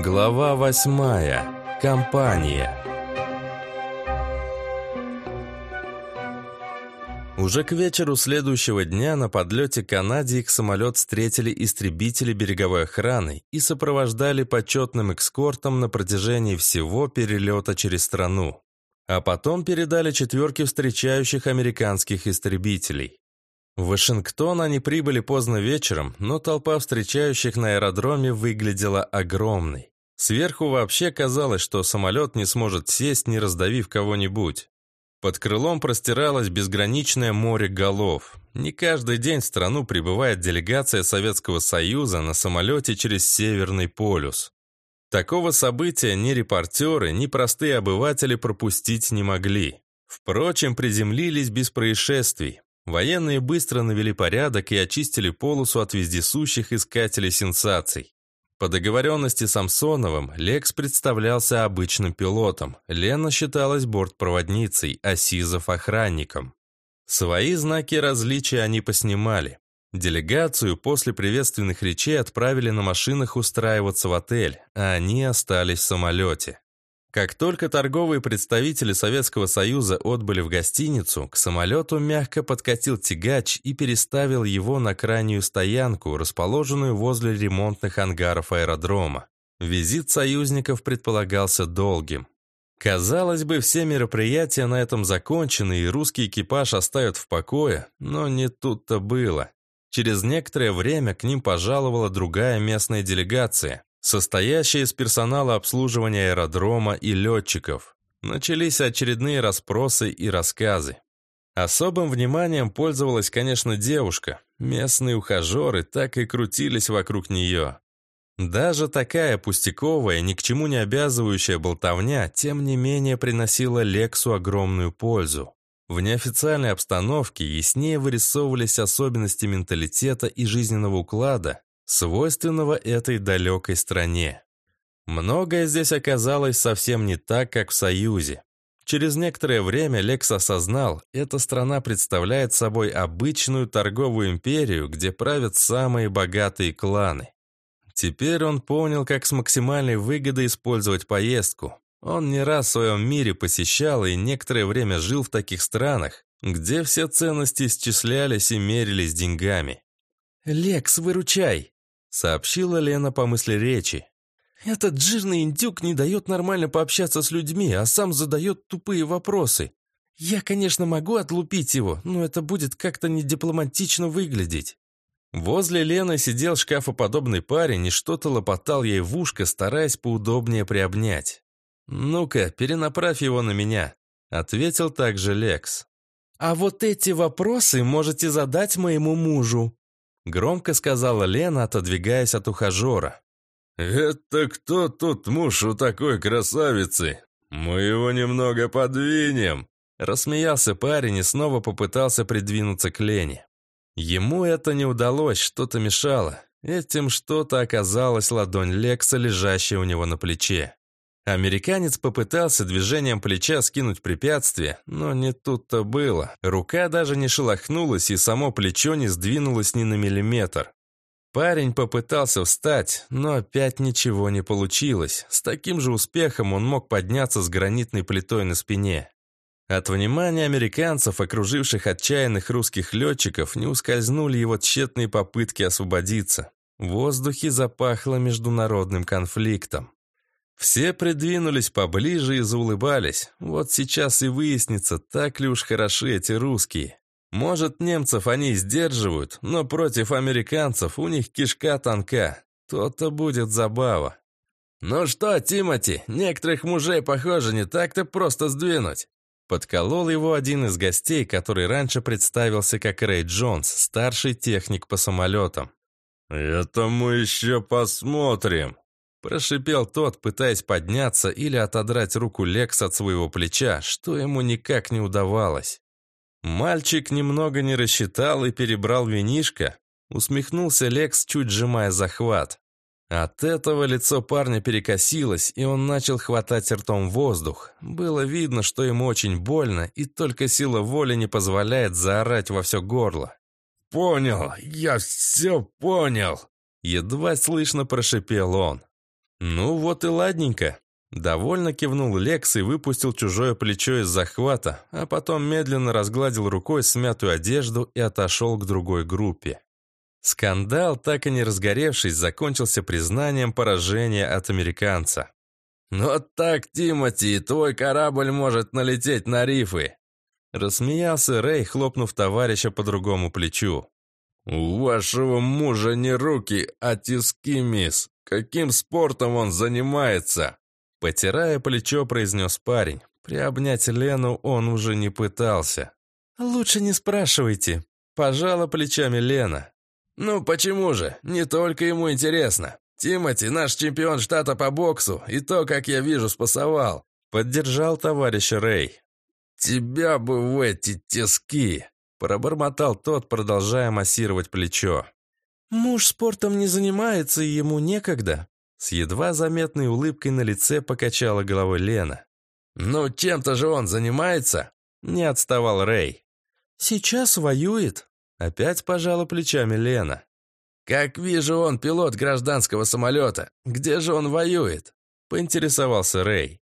Глава восьмая. Компания. Уже к вечеру следующего дня на подлете к Канаде их самолет встретили истребители береговой охраны и сопровождали почетным экскортом на протяжении всего перелета через страну. А потом передали четверке встречающих американских истребителей. В Вашингтон они прибыли поздно вечером, но толпа встречающих на аэродроме выглядела огромной. Сверху вообще казалось, что самолет не сможет сесть, не раздавив кого-нибудь. Под крылом простиралось безграничное море голов. Не каждый день в страну прибывает делегация Советского Союза на самолете через Северный полюс. Такого события ни репортеры, ни простые обыватели пропустить не могли. Впрочем, приземлились без происшествий. Военные быстро навели порядок и очистили полосу от вездесущих искателей сенсаций. По договоренности с Самсоновым Лекс представлялся обычным пилотом, Лена считалась бортпроводницей, а Сизов – охранником. Свои знаки различия они поснимали. Делегацию после приветственных речей отправили на машинах устраиваться в отель, а они остались в самолете. Как только торговые представители Советского Союза отбыли в гостиницу, к самолету мягко подкатил тягач и переставил его на крайнюю стоянку, расположенную возле ремонтных ангаров аэродрома. Визит союзников предполагался долгим. Казалось бы, все мероприятия на этом закончены, и русский экипаж оставят в покое, но не тут-то было. Через некоторое время к ним пожаловала другая местная делегация состоящая из персонала обслуживания аэродрома и летчиков. Начались очередные расспросы и рассказы. Особым вниманием пользовалась, конечно, девушка. Местные ухажеры так и крутились вокруг нее. Даже такая пустяковая, ни к чему не обязывающая болтовня, тем не менее приносила Лексу огромную пользу. В неофициальной обстановке яснее вырисовывались особенности менталитета и жизненного уклада, свойственного этой далекой стране. Многое здесь оказалось совсем не так, как в Союзе. Через некоторое время Лекс осознал, эта страна представляет собой обычную торговую империю, где правят самые богатые кланы. Теперь он понял, как с максимальной выгодой использовать поездку. Он не раз в своем мире посещал и некоторое время жил в таких странах, где все ценности исчислялись и мерились деньгами. «Лекс, выручай!» Сообщила Лена по мысли речи. «Этот жирный индюк не дает нормально пообщаться с людьми, а сам задает тупые вопросы. Я, конечно, могу отлупить его, но это будет как-то недипломатично выглядеть». Возле Лены сидел шкафоподобный парень и что-то лопотал ей в ушко, стараясь поудобнее приобнять. «Ну-ка, перенаправь его на меня», — ответил также Лекс. «А вот эти вопросы можете задать моему мужу», Громко сказала Лена, отодвигаясь от ухажера. «Это кто тут муж у такой красавицы? Мы его немного подвинем!» Рассмеялся парень и снова попытался придвинуться к Лене. Ему это не удалось, что-то мешало. Этим что-то оказалось ладонь Лекса, лежащая у него на плече. Американец попытался движением плеча скинуть препятствие, но не тут-то было. Рука даже не шелохнулась, и само плечо не сдвинулось ни на миллиметр. Парень попытался встать, но опять ничего не получилось. С таким же успехом он мог подняться с гранитной плитой на спине. От внимания американцев, окруживших отчаянных русских летчиков, не ускользнули его тщетные попытки освободиться. В воздухе запахло международным конфликтом. Все придвинулись поближе и заулыбались. Вот сейчас и выяснится, так ли уж хороши эти русские. Может, немцев они сдерживают, но против американцев у них кишка тонка. То-то будет забава. «Ну что, Тимати, некоторых мужей, похоже, не так-то просто сдвинуть». Подколол его один из гостей, который раньше представился как Рэй Джонс, старший техник по самолетам. «Это мы еще посмотрим», Прошипел тот, пытаясь подняться или отодрать руку Лекс от своего плеча, что ему никак не удавалось. Мальчик немного не рассчитал и перебрал винишко. Усмехнулся Лекс, чуть сжимая захват. От этого лицо парня перекосилось, и он начал хватать ртом воздух. Было видно, что ему очень больно, и только сила воли не позволяет заорать во все горло. «Понял, я все понял!» Едва слышно прошипел он. «Ну вот и ладненько». Довольно кивнул Лекс и выпустил чужое плечо из захвата, а потом медленно разгладил рукой смятую одежду и отошел к другой группе. Скандал, так и не разгоревшись, закончился признанием поражения от американца. «Вот так, Тимати, твой корабль может налететь на рифы!» Рассмеялся Рэй, хлопнув товарища по другому плечу. «У вашего мужа не руки, а тиски, мисс. Каким спортом он занимается?» Потирая плечо, произнес парень. Приобнять Лену он уже не пытался. «Лучше не спрашивайте», – пожала плечами Лена. «Ну почему же? Не только ему интересно. Тимати, наш чемпион штата по боксу, и то, как я вижу, спасовал», – поддержал товарища Рэй. «Тебя бы в эти тиски!» – пробормотал тот, продолжая массировать плечо. «Муж спортом не занимается, и ему некогда», с едва заметной улыбкой на лице покачала головой Лена. «Ну, чем-то же он занимается?» Не отставал Рэй. «Сейчас воюет», — опять пожала плечами Лена. «Как вижу, он пилот гражданского самолета. Где же он воюет?» — поинтересовался Рэй.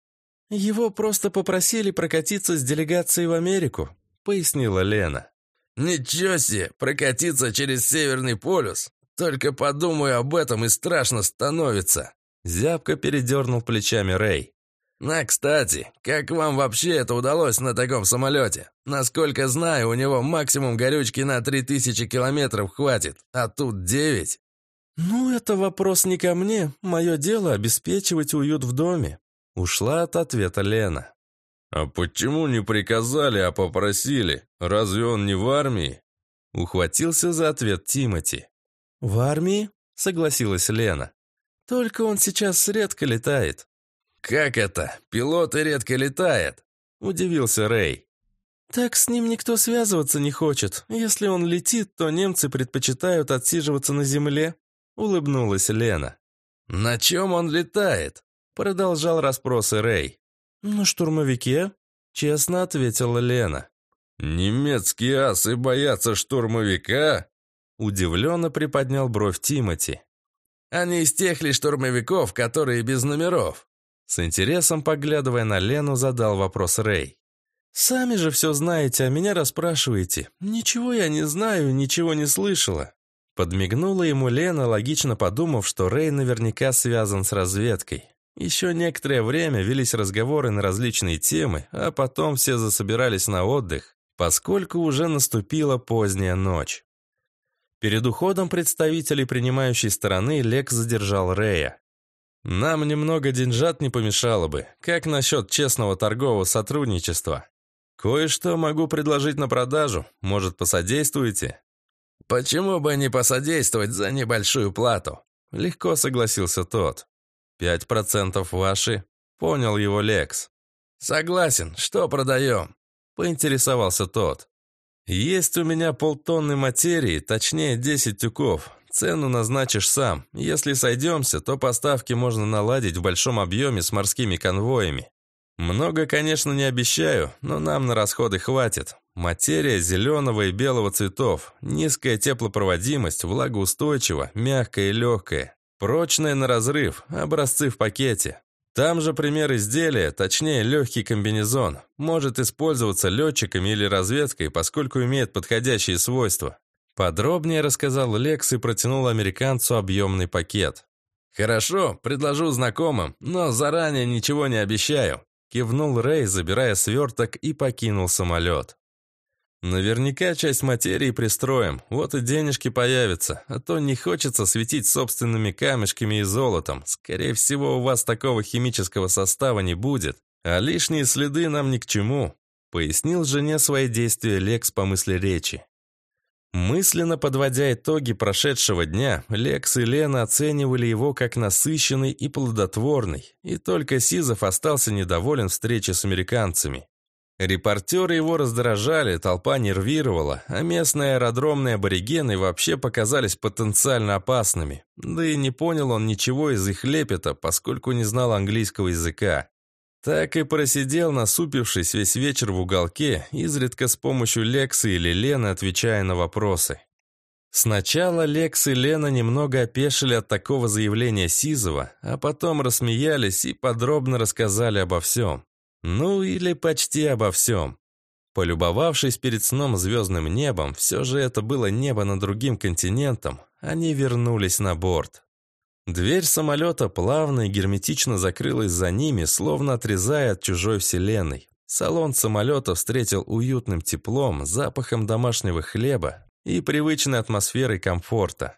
«Его просто попросили прокатиться с делегацией в Америку», — пояснила Лена. «Ничего себе, прокатиться через Северный полюс! Только подумаю об этом и страшно становится. Зябко передернул плечами Рэй. «А, кстати, как вам вообще это удалось на таком самолете? Насколько знаю, у него максимум горючки на 3000 километров хватит, а тут 9». «Ну, это вопрос не ко мне. Мое дело обеспечивать уют в доме». Ушла от ответа Лена. «А почему не приказали, а попросили? Разве он не в армии?» Ухватился за ответ Тимати. «В армии?» — согласилась Лена. «Только он сейчас редко летает». «Как это? Пилот и редко летает?» — удивился Рэй. «Так с ним никто связываться не хочет. Если он летит, то немцы предпочитают отсиживаться на земле», — улыбнулась Лена. «На чем он летает?» — продолжал расспросы Рэй. «На штурмовике», — честно ответила Лена. «Немецкие асы боятся штурмовика?» Удивленно приподнял бровь Тимати. «Они из тех ли штурмовиков, которые без номеров?» С интересом, поглядывая на Лену, задал вопрос Рэй. «Сами же все знаете, а меня расспрашиваете. Ничего я не знаю, ничего не слышала». Подмигнула ему Лена, логично подумав, что Рэй наверняка связан с разведкой. Еще некоторое время велись разговоры на различные темы, а потом все засобирались на отдых, поскольку уже наступила поздняя ночь. Перед уходом представителей принимающей стороны Лек задержал Рея. «Нам немного деньжат не помешало бы. Как насчет честного торгового сотрудничества? Кое-что могу предложить на продажу. Может, посодействуете?» «Почему бы не посодействовать за небольшую плату?» Легко согласился тот. «Пять процентов ваши?» Понял его Лекс. «Согласен. Что продаем?» Поинтересовался тот. «Есть у меня полтонны материи, точнее 10 тюков. Цену назначишь сам. Если сойдемся, то поставки можно наладить в большом объеме с морскими конвоями. Много, конечно, не обещаю, но нам на расходы хватит. Материя зеленого и белого цветов, низкая теплопроводимость, влагоустойчива, мягкая и легкая. Прочная на разрыв, образцы в пакете. Там же пример изделия, точнее легкий комбинезон, может использоваться летчиками или разведкой, поскольку имеет подходящие свойства. Подробнее рассказал Лекс и протянул американцу объемный пакет. «Хорошо, предложу знакомым, но заранее ничего не обещаю», кивнул Рэй, забирая сверток и покинул самолет. Наверняка часть материи пристроим, вот и денежки появятся, а то не хочется светить собственными камешками и золотом. Скорее всего, у вас такого химического состава не будет, а лишние следы нам ни к чему», — пояснил жене свои действия Лекс по мысли речи. Мысленно подводя итоги прошедшего дня, Лекс и Лена оценивали его как насыщенный и плодотворный, и только Сизов остался недоволен встречей с американцами. Репортеры его раздражали, толпа нервировала, а местные аэродромные аборигены вообще показались потенциально опасными. Да и не понял он ничего из их лепета, поскольку не знал английского языка. Так и просидел, насупившись весь вечер в уголке, изредка с помощью Лексы или Лены отвечая на вопросы. Сначала Лекс и Лена немного опешили от такого заявления Сизова, а потом рассмеялись и подробно рассказали обо всем. Ну или почти обо всем. Полюбовавшись перед сном звездным небом, все же это было небо над другим континентом, они вернулись на борт. Дверь самолета плавно и герметично закрылась за ними, словно отрезая от чужой вселенной. Салон самолета встретил уютным теплом, запахом домашнего хлеба и привычной атмосферой комфорта.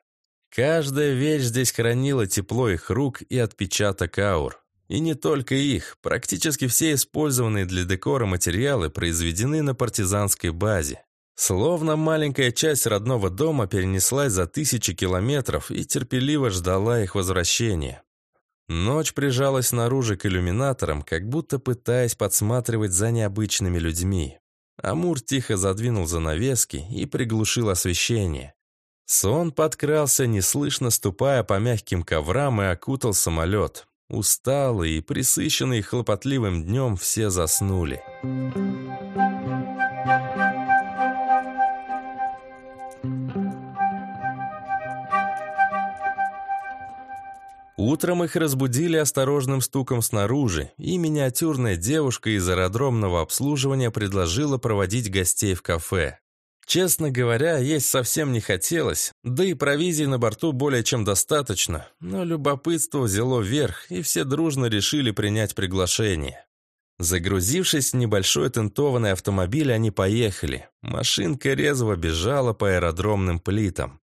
Каждая вещь здесь хранила тепло их рук и отпечаток аур. И не только их, практически все использованные для декора материалы произведены на партизанской базе. Словно маленькая часть родного дома перенеслась за тысячи километров и терпеливо ждала их возвращения. Ночь прижалась снаружи к иллюминаторам, как будто пытаясь подсматривать за необычными людьми. Амур тихо задвинул занавески и приглушил освещение. Сон подкрался, неслышно ступая по мягким коврам и окутал самолет. Усталые и присыщенные хлопотливым днем все заснули. Утром их разбудили осторожным стуком снаружи, и миниатюрная девушка из аэродромного обслуживания предложила проводить гостей в кафе. Честно говоря, есть совсем не хотелось, да и провизии на борту более чем достаточно, но любопытство взяло верх, и все дружно решили принять приглашение. Загрузившись в небольшой тентованный автомобиль, они поехали. Машинка резво бежала по аэродромным плитам.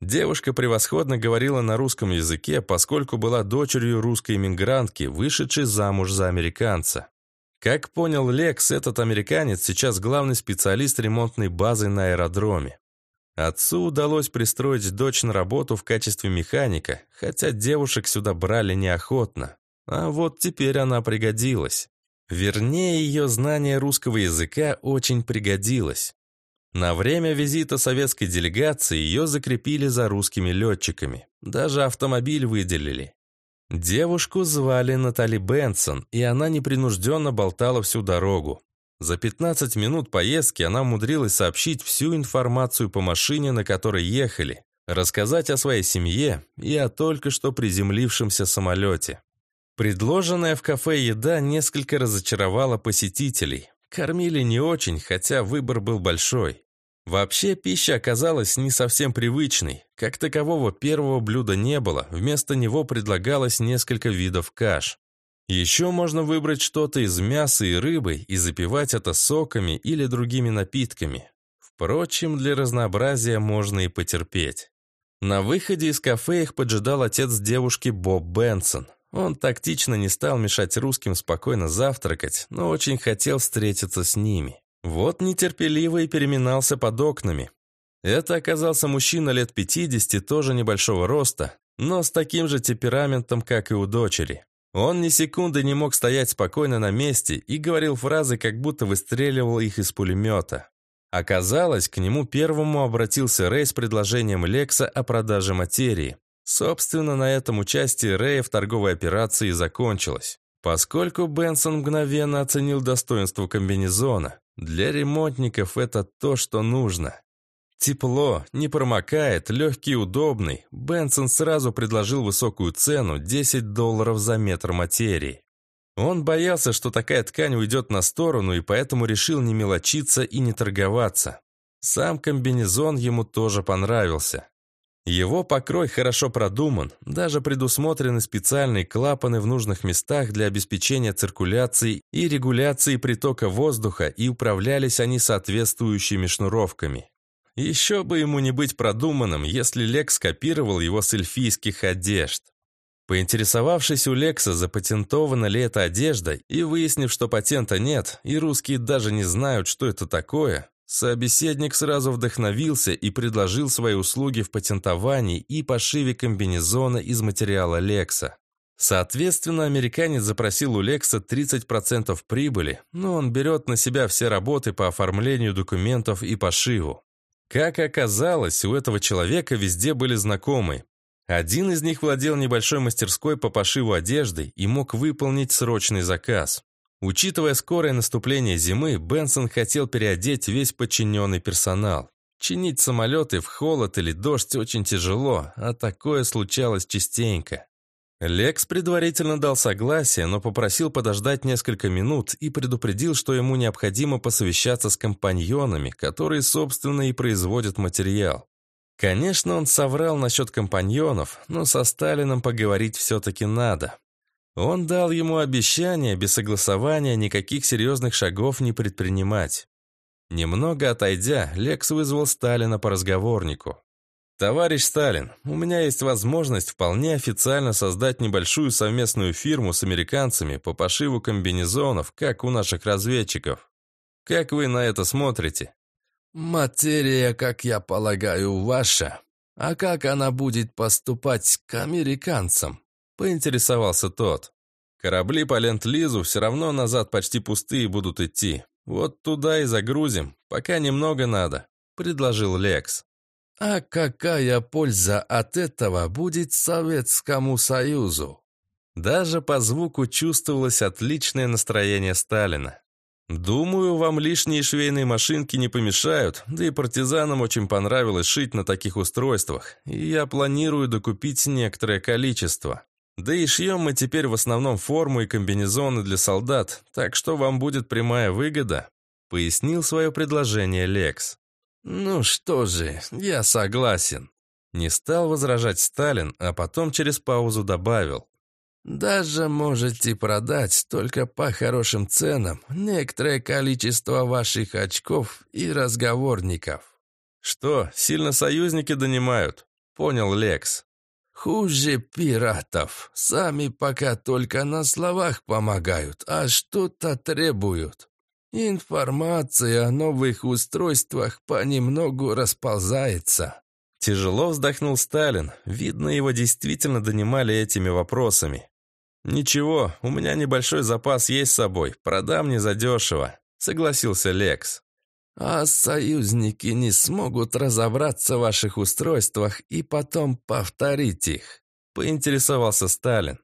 Девушка превосходно говорила на русском языке, поскольку была дочерью русской иммигрантки, вышедшей замуж за американца. Как понял Лекс, этот американец сейчас главный специалист ремонтной базы на аэродроме. Отцу удалось пристроить дочь на работу в качестве механика, хотя девушек сюда брали неохотно. А вот теперь она пригодилась. Вернее, ее знание русского языка очень пригодилось. На время визита советской делегации ее закрепили за русскими летчиками. Даже автомобиль выделили. Девушку звали Натали Бенсон, и она непринужденно болтала всю дорогу. За 15 минут поездки она умудрилась сообщить всю информацию по машине, на которой ехали, рассказать о своей семье и о только что приземлившемся самолете. Предложенная в кафе еда несколько разочаровала посетителей. Кормили не очень, хотя выбор был большой. Вообще пища оказалась не совсем привычной. Как такового первого блюда не было, вместо него предлагалось несколько видов каш. Еще можно выбрать что-то из мяса и рыбы и запивать это соками или другими напитками. Впрочем, для разнообразия можно и потерпеть. На выходе из кафе их поджидал отец девушки Боб Бенсон. Он тактично не стал мешать русским спокойно завтракать, но очень хотел встретиться с ними. Вот нетерпеливо и переминался под окнами. Это оказался мужчина лет 50, тоже небольшого роста, но с таким же темпераментом, как и у дочери. Он ни секунды не мог стоять спокойно на месте и говорил фразы, как будто выстреливал их из пулемета. Оказалось, к нему первому обратился Рэй с предложением Лекса о продаже материи. Собственно, на этом участие Рэя в торговой операции закончилось. Поскольку Бенсон мгновенно оценил достоинство комбинезона, для ремонтников это то, что нужно. Тепло, не промокает, легкий удобный. Бенсон сразу предложил высокую цену – 10 долларов за метр материи. Он боялся, что такая ткань уйдет на сторону, и поэтому решил не мелочиться и не торговаться. Сам комбинезон ему тоже понравился. Его покрой хорошо продуман, даже предусмотрены специальные клапаны в нужных местах для обеспечения циркуляции и регуляции притока воздуха, и управлялись они соответствующими шнуровками. Еще бы ему не быть продуманным, если Лекс копировал его с эльфийских одежд. Поинтересовавшись у Лекса, запатентована ли эта одежда, и выяснив, что патента нет, и русские даже не знают, что это такое, Собеседник сразу вдохновился и предложил свои услуги в патентовании и пошиве комбинезона из материала Лекса. Соответственно, американец запросил у Лекса 30% прибыли, но он берет на себя все работы по оформлению документов и пошиву. Как оказалось, у этого человека везде были знакомые. Один из них владел небольшой мастерской по пошиву одежды и мог выполнить срочный заказ. Учитывая скорое наступление зимы, Бенсон хотел переодеть весь подчиненный персонал. Чинить самолеты в холод или дождь очень тяжело, а такое случалось частенько. Лекс предварительно дал согласие, но попросил подождать несколько минут и предупредил, что ему необходимо посовещаться с компаньонами, которые, собственно, и производят материал. Конечно, он соврал насчет компаньонов, но со Сталином поговорить все-таки надо. Он дал ему обещание без согласования никаких серьезных шагов не предпринимать. Немного отойдя, Лекс вызвал Сталина по разговорнику. «Товарищ Сталин, у меня есть возможность вполне официально создать небольшую совместную фирму с американцами по пошиву комбинезонов, как у наших разведчиков. Как вы на это смотрите?» «Материя, как я полагаю, ваша. А как она будет поступать к американцам?» — поинтересовался тот. «Корабли по Ленд-Лизу все равно назад почти пустые будут идти. Вот туда и загрузим, пока немного надо», — предложил Лекс. А какая польза от этого будет Советскому Союзу? Даже по звуку чувствовалось отличное настроение Сталина. «Думаю, вам лишние швейные машинки не помешают, да и партизанам очень понравилось шить на таких устройствах, и я планирую докупить некоторое количество. Да и шьем мы теперь в основном форму и комбинезоны для солдат, так что вам будет прямая выгода», — пояснил свое предложение Лекс. «Ну что же, я согласен». Не стал возражать Сталин, а потом через паузу добавил. «Даже можете продать только по хорошим ценам некоторое количество ваших очков и разговорников». «Что, сильно союзники донимают?» — понял Лекс. «Хуже пиратов. Сами пока только на словах помогают, а что-то требуют. Информация о новых устройствах понемногу расползается. Тяжело вздохнул Сталин. Видно, его действительно донимали этими вопросами. «Ничего, у меня небольшой запас есть с собой, продам не задешево», — согласился Лекс. «А союзники не смогут разобраться в ваших устройствах и потом повторить их», — поинтересовался Сталин.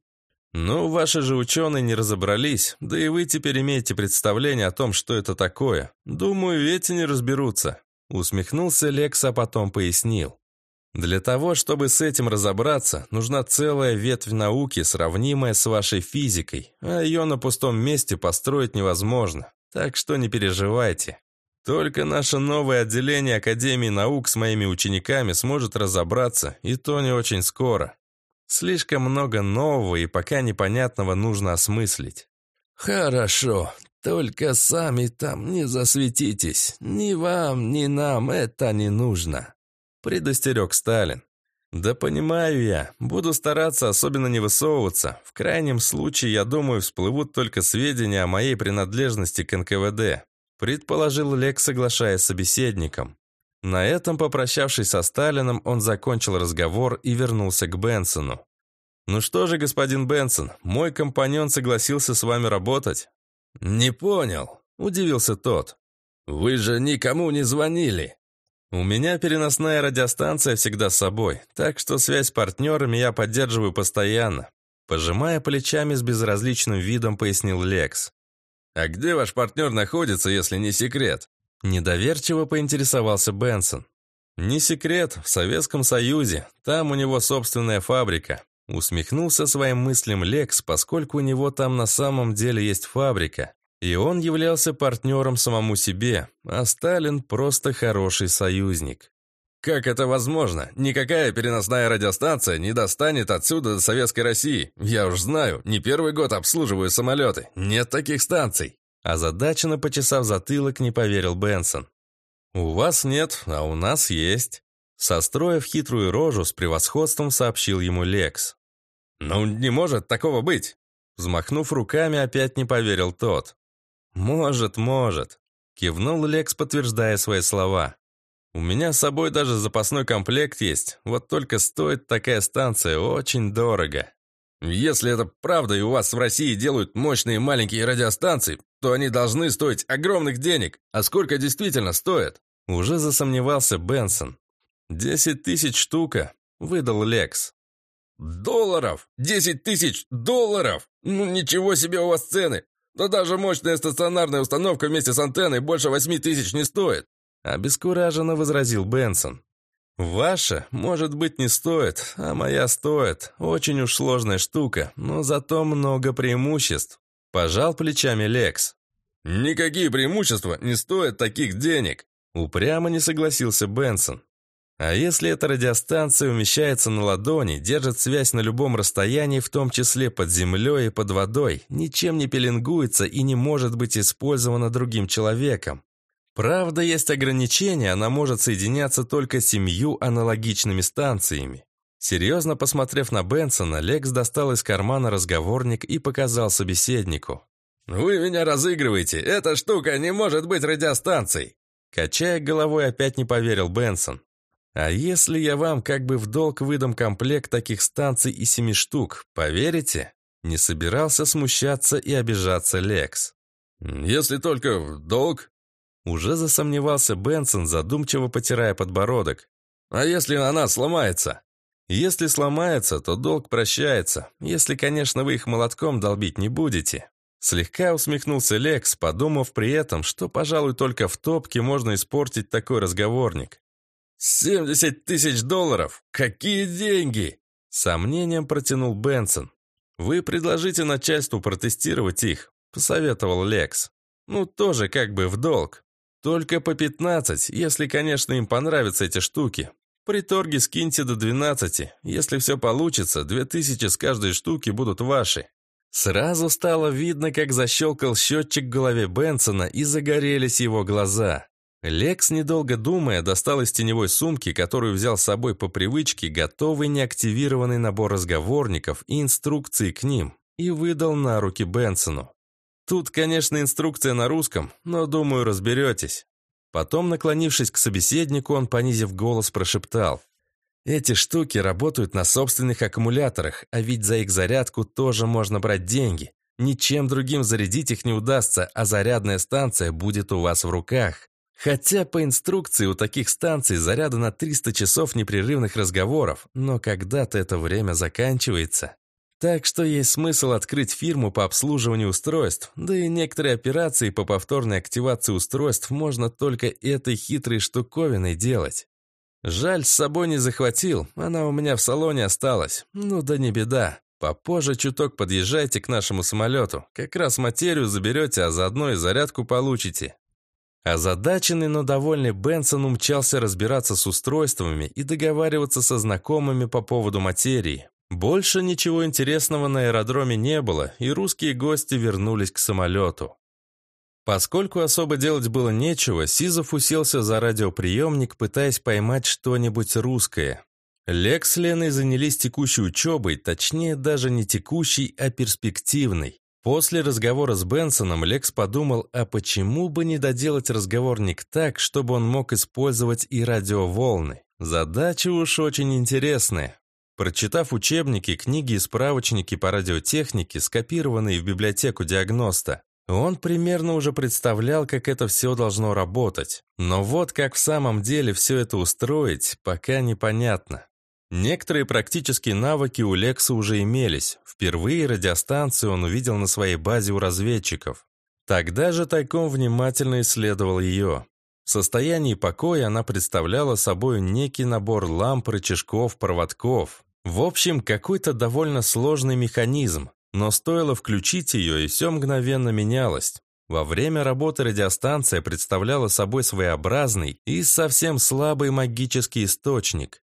«Ну, ваши же ученые не разобрались, да и вы теперь имеете представление о том, что это такое. Думаю, эти не разберутся», — усмехнулся Лекс, а потом пояснил. «Для того, чтобы с этим разобраться, нужна целая ветвь науки, сравнимая с вашей физикой, а ее на пустом месте построить невозможно, так что не переживайте. Только наше новое отделение Академии наук с моими учениками сможет разобраться, и то не очень скоро. Слишком много нового и пока непонятного нужно осмыслить. «Хорошо, только сами там не засветитесь. Ни вам, ни нам это не нужно», — предостерег Сталин. «Да понимаю я. Буду стараться особенно не высовываться. В крайнем случае, я думаю, всплывут только сведения о моей принадлежности к НКВД», предположил Лекс, соглашаясь с собеседником. На этом, попрощавшись со Сталином, он закончил разговор и вернулся к Бенсону. «Ну что же, господин Бенсон, мой компаньон согласился с вами работать?» «Не понял», — удивился тот. «Вы же никому не звонили». «У меня переносная радиостанция всегда с собой, так что связь с партнерами я поддерживаю постоянно», пожимая плечами с безразличным видом, пояснил Лекс. «А где ваш партнер находится, если не секрет?» Недоверчиво поинтересовался Бенсон. «Не секрет, в Советском Союзе. Там у него собственная фабрика». Усмехнулся своим мыслям Лекс, поскольку у него там на самом деле есть фабрика. И он являлся партнером самому себе, а Сталин просто хороший союзник. «Как это возможно? Никакая переносная радиостанция не достанет отсюда до Советской России. Я уж знаю, не первый год обслуживаю самолеты. Нет таких станций». Озадаченно почесав затылок, не поверил Бенсон. «У вас нет, а у нас есть». Состроив хитрую рожу, с превосходством сообщил ему Лекс. «Ну, не может такого быть!» Взмахнув руками, опять не поверил тот. «Может, может», — кивнул Лекс, подтверждая свои слова. «У меня с собой даже запасной комплект есть, вот только стоит такая станция очень дорого». «Если это правда и у вас в России делают мощные маленькие радиостанции, то они должны стоить огромных денег. А сколько действительно стоит?» Уже засомневался Бенсон. «Десять тысяч штука», — выдал Лекс. «Долларов! Десять тысяч долларов! Ну ничего себе у вас цены! Да даже мощная стационарная установка вместе с антенной больше восьми тысяч не стоит!» — обескураженно возразил Бенсон. «Ваша, может быть, не стоит, а моя стоит. Очень уж сложная штука, но зато много преимуществ». Пожал плечами Лекс. «Никакие преимущества не стоят таких денег!» Упрямо не согласился Бенсон. А если эта радиостанция умещается на ладони, держит связь на любом расстоянии, в том числе под землей и под водой, ничем не пеленгуется и не может быть использована другим человеком? Правда, есть ограничения, она может соединяться только с семью аналогичными станциями. Серьезно посмотрев на Бенсона, Лекс достал из кармана разговорник и показал собеседнику. «Вы меня разыгрываете! Эта штука не может быть радиостанцией!» Качая головой, опять не поверил Бенсон. «А если я вам как бы в долг выдам комплект таких станций и семи штук, поверите?» Не собирался смущаться и обижаться Лекс. «Если только в долг?» Уже засомневался Бенсон, задумчиво потирая подбородок. «А если она сломается?» «Если сломается, то долг прощается, если, конечно, вы их молотком долбить не будете». Слегка усмехнулся Лекс, подумав при этом, что, пожалуй, только в топке можно испортить такой разговорник. «Семьдесят тысяч долларов! Какие деньги!» Сомнением протянул Бенсон. «Вы предложите начальству протестировать их», — посоветовал Лекс. «Ну, тоже как бы в долг. Только по 15, если, конечно, им понравятся эти штуки. При торге скиньте до 12. Если все получится, 2000 с каждой штуки будут ваши. Сразу стало видно, как защелкал счетчик в голове Бенсона и загорелись его глаза. Лекс, недолго думая, достал из теневой сумки, которую взял с собой по привычке, готовый неактивированный набор разговорников и инструкции к ним, и выдал на руки Бенсону. Тут, конечно, инструкция на русском, но, думаю, разберетесь. Потом, наклонившись к собеседнику, он, понизив голос, прошептал. Эти штуки работают на собственных аккумуляторах, а ведь за их зарядку тоже можно брать деньги. Ничем другим зарядить их не удастся, а зарядная станция будет у вас в руках. Хотя по инструкции у таких станций заряда на 300 часов непрерывных разговоров, но когда-то это время заканчивается. Так что есть смысл открыть фирму по обслуживанию устройств, да и некоторые операции по повторной активации устройств можно только этой хитрой штуковиной делать. Жаль, с собой не захватил, она у меня в салоне осталась. Ну да не беда. Попозже чуток подъезжайте к нашему самолету. Как раз материю заберете, а заодно и зарядку получите. Озадаченный, но довольный Бенсон умчался разбираться с устройствами и договариваться со знакомыми по поводу материи. Больше ничего интересного на аэродроме не было, и русские гости вернулись к самолету. Поскольку особо делать было нечего, Сизов уселся за радиоприемник, пытаясь поймать что-нибудь русское. Лекс с Леной занялись текущей учебой, точнее, даже не текущей, а перспективной. После разговора с Бенсоном Лекс подумал, а почему бы не доделать разговорник так, чтобы он мог использовать и радиоволны? Задача уж очень интересная. Прочитав учебники, книги и справочники по радиотехнике, скопированные в библиотеку диагноста, он примерно уже представлял, как это все должно работать. Но вот как в самом деле все это устроить, пока непонятно. Некоторые практические навыки у Лекса уже имелись. Впервые радиостанцию он увидел на своей базе у разведчиков. Тогда же тайком внимательно исследовал ее. В состоянии покоя она представляла собой некий набор ламп, рычажков, проводков. В общем, какой-то довольно сложный механизм, но стоило включить ее, и все мгновенно менялось. Во время работы радиостанция представляла собой своеобразный и совсем слабый магический источник.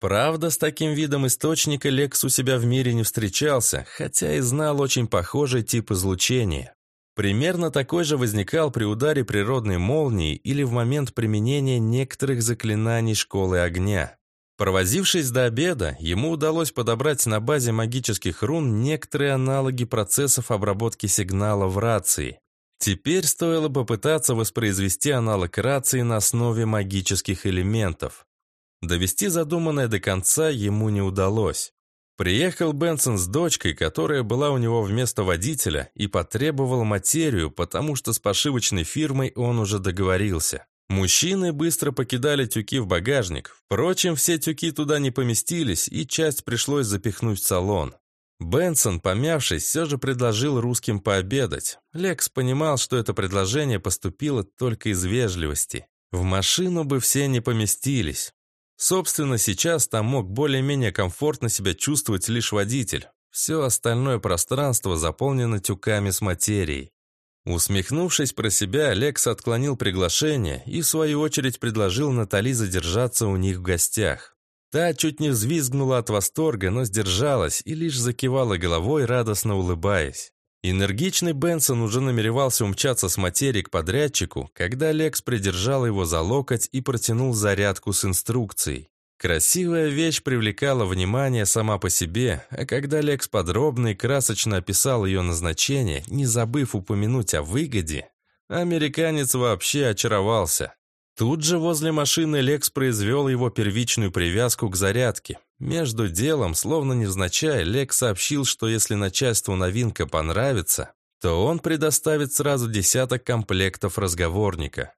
Правда, с таким видом источника Лекс у себя в мире не встречался, хотя и знал очень похожий тип излучения. Примерно такой же возникал при ударе природной молнии или в момент применения некоторых заклинаний школы огня. Провозившись до обеда, ему удалось подобрать на базе магических рун некоторые аналоги процессов обработки сигнала в рации. Теперь стоило попытаться воспроизвести аналог рации на основе магических элементов. Довести задуманное до конца ему не удалось. Приехал Бенсон с дочкой, которая была у него вместо водителя, и потребовал материю, потому что с пошивочной фирмой он уже договорился. Мужчины быстро покидали тюки в багажник. Впрочем, все тюки туда не поместились, и часть пришлось запихнуть в салон. Бенсон, помявшись, все же предложил русским пообедать. Лекс понимал, что это предложение поступило только из вежливости. В машину бы все не поместились. Собственно, сейчас там мог более-менее комфортно себя чувствовать лишь водитель. Все остальное пространство заполнено тюками с материей. Усмехнувшись про себя, Лекс отклонил приглашение и, в свою очередь, предложил Натали задержаться у них в гостях. Та чуть не взвизгнула от восторга, но сдержалась и лишь закивала головой, радостно улыбаясь. Энергичный Бенсон уже намеревался умчаться с материи к подрядчику, когда Лекс придержал его за локоть и протянул зарядку с инструкцией. Красивая вещь привлекала внимание сама по себе, а когда Лекс подробно и красочно описал ее назначение, не забыв упомянуть о выгоде, американец вообще очаровался. Тут же возле машины Лекс произвел его первичную привязку к зарядке. Между делом, словно невзначай, Лекс сообщил, что если начальству новинка понравится, то он предоставит сразу десяток комплектов разговорника.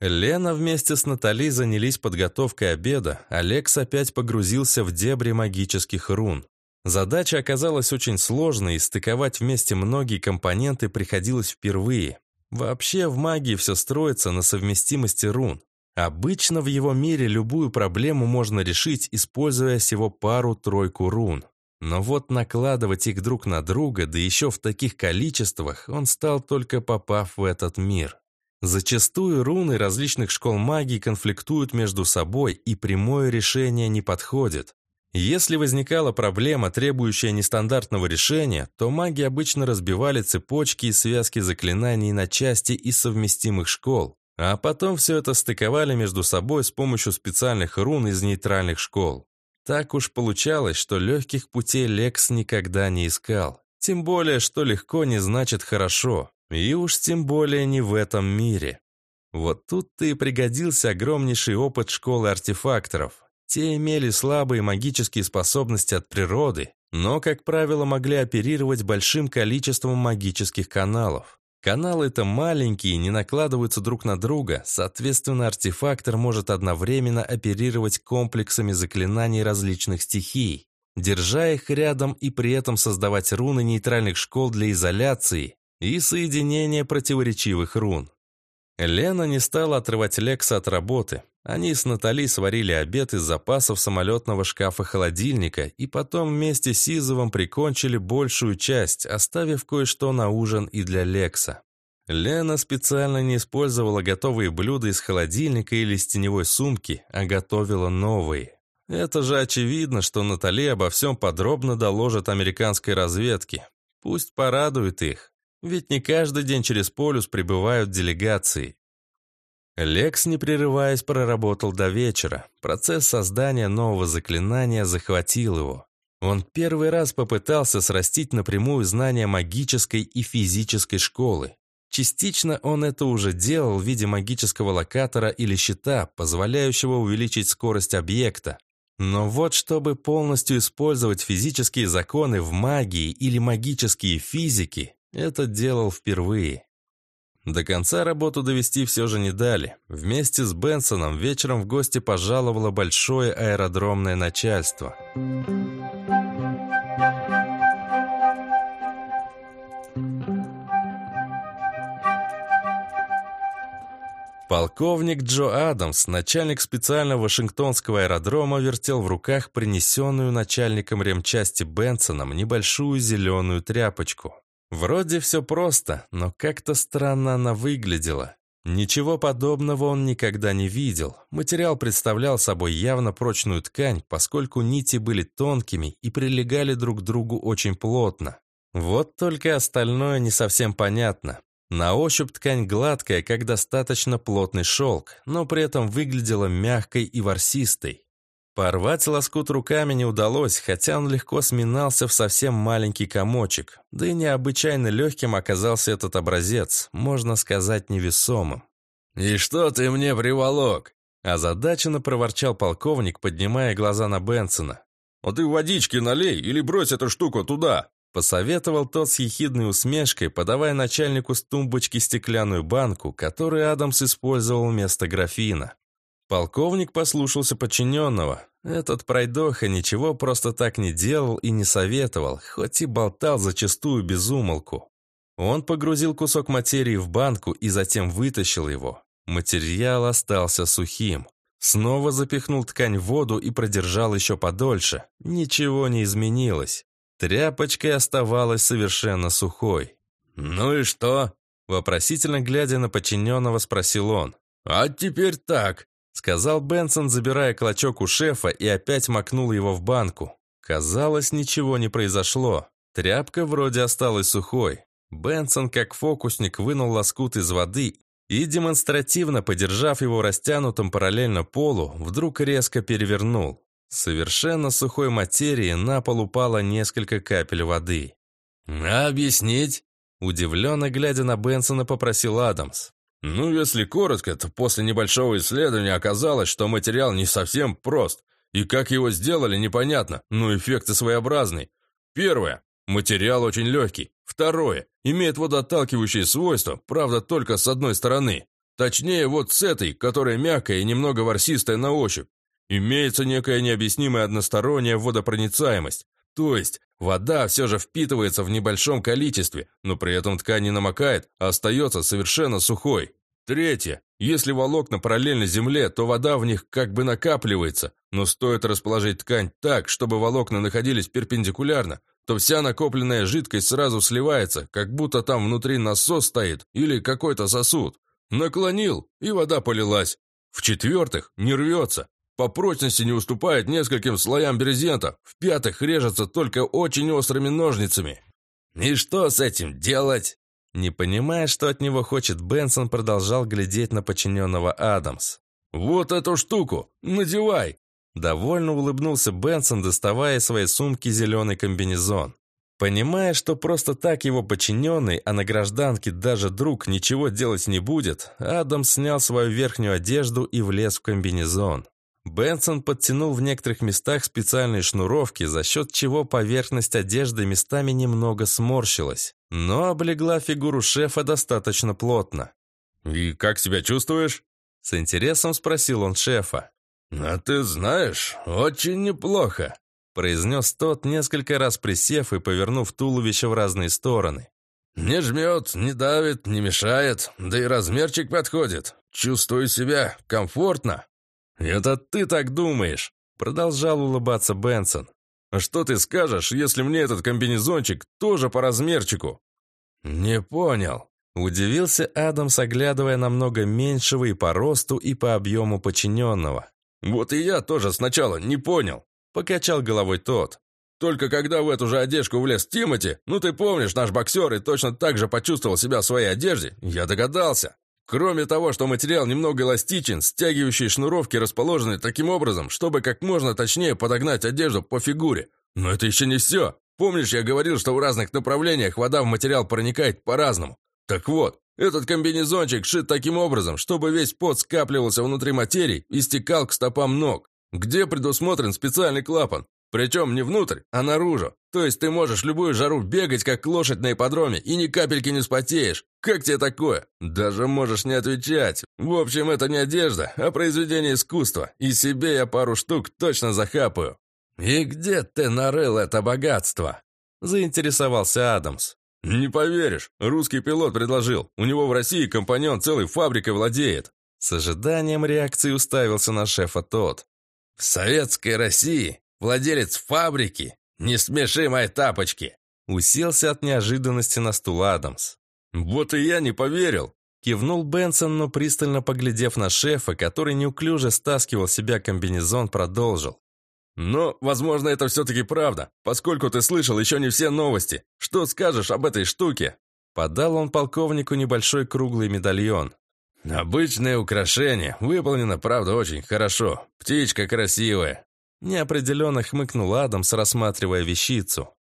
Лена вместе с Натали занялись подготовкой обеда, а Лекс опять погрузился в дебри магических рун. Задача оказалась очень сложной, и стыковать вместе многие компоненты приходилось впервые. Вообще в магии все строится на совместимости рун. Обычно в его мире любую проблему можно решить, используя всего пару-тройку рун. Но вот накладывать их друг на друга, да еще в таких количествах, он стал только попав в этот мир. Зачастую руны различных школ магии конфликтуют между собой, и прямое решение не подходит. Если возникала проблема, требующая нестандартного решения, то маги обычно разбивали цепочки и связки заклинаний на части из совместимых школ, а потом все это стыковали между собой с помощью специальных рун из нейтральных школ. Так уж получалось, что легких путей Лекс никогда не искал. Тем более, что легко не значит хорошо. И уж тем более не в этом мире. Вот тут-то и пригодился огромнейший опыт школы артефакторов. Те имели слабые магические способности от природы, но, как правило, могли оперировать большим количеством магических каналов. Каналы-то маленькие, не накладываются друг на друга, соответственно, артефактор может одновременно оперировать комплексами заклинаний различных стихий, держа их рядом и при этом создавать руны нейтральных школ для изоляции и соединения противоречивых рун. Лена не стала отрывать Лекса от работы, они с Натали сварили обед из запасов самолетного шкафа-холодильника и потом вместе с Изовым прикончили большую часть, оставив кое-что на ужин и для Лекса. Лена специально не использовала готовые блюда из холодильника или с теневой сумки, а готовила новые. Это же очевидно, что Натали обо всем подробно доложит американской разведке. Пусть порадует их. Ведь не каждый день через полюс прибывают делегации. Лекс, не прерываясь, проработал до вечера. Процесс создания нового заклинания захватил его. Он первый раз попытался срастить напрямую знания магической и физической школы. Частично он это уже делал в виде магического локатора или щита, позволяющего увеличить скорость объекта. Но вот чтобы полностью использовать физические законы в магии или магические физики, это делал впервые. До конца работу довести все же не дали. Вместе с Бенсоном вечером в гости пожаловало большое аэродромное начальство. Полковник Джо Адамс, начальник специального Вашингтонского аэродрома, вертел в руках принесенную начальником ремчасти Бенсоном небольшую зеленую тряпочку. Вроде все просто, но как-то странно она выглядела. Ничего подобного он никогда не видел. Материал представлял собой явно прочную ткань, поскольку нити были тонкими и прилегали друг к другу очень плотно. Вот только остальное не совсем понятно. На ощупь ткань гладкая, как достаточно плотный шелк, но при этом выглядела мягкой и ворсистой. Порвать лоскут руками не удалось, хотя он легко сминался в совсем маленький комочек. Да и необычайно легким оказался этот образец, можно сказать, невесомым. «И что ты мне приволок?» Озадаченно проворчал полковник, поднимая глаза на Бенсона. «А ты водички налей или брось эту штуку туда!» Посоветовал тот с ехидной усмешкой, подавая начальнику с тумбочки стеклянную банку, которую Адамс использовал вместо графина. Полковник послушался подчиненного. Этот пройдоха ничего просто так не делал и не советовал, хоть и болтал зачастую без умолку. Он погрузил кусок материи в банку и затем вытащил его. Материал остался сухим. Снова запихнул ткань в воду и продержал еще подольше. Ничего не изменилось. Тряпочкой оставалась совершенно сухой. «Ну и что?» Вопросительно глядя на подчиненного, спросил он. «А теперь так», — сказал Бенсон, забирая клочок у шефа и опять макнул его в банку. Казалось, ничего не произошло. Тряпка вроде осталась сухой. Бенсон, как фокусник, вынул лоскут из воды и, демонстративно подержав его растянутым параллельно полу, вдруг резко перевернул. Совершенно сухой материи на пол упало несколько капель воды. «Объяснить?» Удивленно глядя на Бенсона, попросил Адамс. «Ну, если коротко, то после небольшого исследования оказалось, что материал не совсем прост. И как его сделали, непонятно, но эффекты своеобразные. Первое. Материал очень легкий. Второе. Имеет водоотталкивающие свойства, правда, только с одной стороны. Точнее, вот с этой, которая мягкая и немного ворсистая на ощупь. Имеется некая необъяснимая односторонняя водопроницаемость. То есть, вода все же впитывается в небольшом количестве, но при этом ткань не намокает, а остается совершенно сухой. Третье. Если волокна параллельно земле, то вода в них как бы накапливается, но стоит расположить ткань так, чтобы волокна находились перпендикулярно, то вся накопленная жидкость сразу сливается, как будто там внутри насос стоит или какой-то сосуд. Наклонил, и вода полилась. В-четвертых, не рвется. По прочности не уступает нескольким слоям брезента. В-пятых, режется только очень острыми ножницами. И что с этим делать? Не понимая, что от него хочет Бенсон, продолжал глядеть на подчиненного Адамс. «Вот эту штуку! Надевай!» Довольно улыбнулся Бенсон, доставая из своей сумки зеленый комбинезон. Понимая, что просто так его подчиненный, а на гражданке даже друг ничего делать не будет, Адам снял свою верхнюю одежду и влез в комбинезон. Бенсон подтянул в некоторых местах специальные шнуровки, за счет чего поверхность одежды местами немного сморщилась, но облегла фигуру шефа достаточно плотно. «И как себя чувствуешь?» С интересом спросил он шефа. «А ты знаешь, очень неплохо», произнес тот, несколько раз присев и повернув туловище в разные стороны. «Не жмет, не давит, не мешает, да и размерчик подходит. Чувствую себя комфортно». «Это ты так думаешь?» Продолжал улыбаться Бенсон. «А что ты скажешь, если мне этот комбинезончик тоже по размерчику?» «Не понял». Удивился Адамс, оглядывая намного меньшего и по росту, и по объему подчиненного. «Вот и я тоже сначала не понял», — покачал головой тот. «Только когда в эту же одежку влез Тимати, ну ты помнишь, наш боксер и точно так же почувствовал себя в своей одежде, я догадался. Кроме того, что материал немного эластичен, стягивающие шнуровки расположены таким образом, чтобы как можно точнее подогнать одежду по фигуре. Но это еще не все. Помнишь, я говорил, что в разных направлениях вода в материал проникает по-разному? Так вот, этот комбинезончик шит таким образом, чтобы весь пот скапливался внутри материи и стекал к стопам ног, где предусмотрен специальный клапан. Причем не внутрь, а наружу. То есть ты можешь любую жару бегать, как лошадь на ипподроме, и ни капельки не спотеешь. Как тебе такое? Даже можешь не отвечать. В общем, это не одежда, а произведение искусства. И себе я пару штук точно захапаю. «И где ты нарыл это богатство?» Заинтересовался Адамс. «Не поверишь, русский пилот предложил. У него в России компаньон целой фабрикой владеет». С ожиданием реакции уставился на шефа тот. «В советской России Владелец фабрики? Не смеши мои тапочки!» Уселся от неожиданности на стул Адамс. «Вот и я не поверил!» Кивнул Бенсон, но пристально поглядев на шефа, который неуклюже стаскивал себя комбинезон, продолжил. «Но, возможно, это все-таки правда, поскольку ты слышал еще не все новости. Что скажешь об этой штуке?» Подал он полковнику небольшой круглый медальон. «Обычное украшение. Выполнено, правда, очень хорошо. Птичка красивая. Неопределенно хмыкнул Адамс, рассматривая вещицу.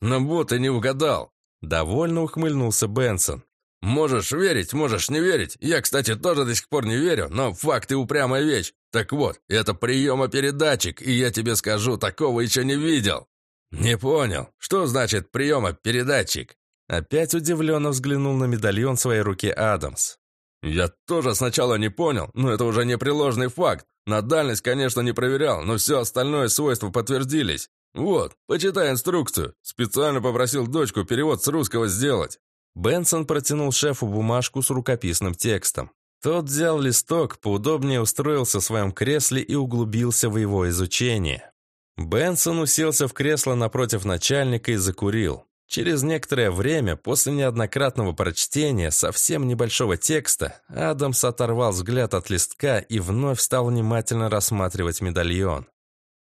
«Но вот и не угадал!» Довольно ухмыльнулся Бенсон. «Можешь верить, можешь не верить. Я, кстати, тоже до сих пор не верю, но факт и упрямая вещь. Так вот, это приемопередатчик, и я тебе скажу, такого еще не видел». «Не понял. Что значит приемопередатчик?» Опять удивленно взглянул на медальон в своей руке Адамс. «Я тоже сначала не понял, но это уже непреложный факт. На дальность, конечно, не проверял, но все остальное свойства подтвердились. Вот, почитай инструкцию. Специально попросил дочку перевод с русского сделать». Бенсон протянул шефу бумажку с рукописным текстом. Тот взял листок, поудобнее устроился в своем кресле и углубился в его изучение. Бенсон уселся в кресло напротив начальника и закурил. Через некоторое время, после неоднократного прочтения совсем небольшого текста, Адамс оторвал взгляд от листка и вновь стал внимательно рассматривать медальон.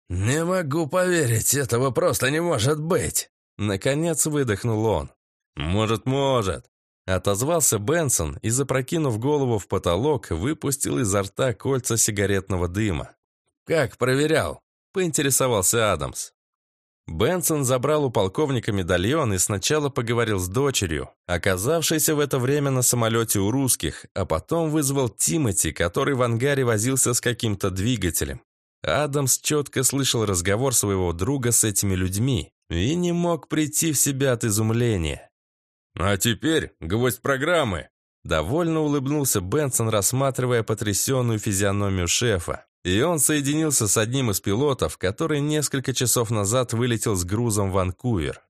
«Не могу поверить, этого просто не может быть!» Наконец выдохнул он. «Может, может!» Отозвался Бенсон и, запрокинув голову в потолок, выпустил изо рта кольца сигаретного дыма. «Как проверял?» – поинтересовался Адамс. Бенсон забрал у полковника медальон и сначала поговорил с дочерью, оказавшейся в это время на самолете у русских, а потом вызвал Тимати, который в ангаре возился с каким-то двигателем. Адамс четко слышал разговор своего друга с этими людьми и не мог прийти в себя от изумления. «А теперь гвоздь программы!» Довольно улыбнулся Бенсон, рассматривая потрясенную физиономию шефа. И он соединился с одним из пилотов, который несколько часов назад вылетел с грузом в Ванкувер.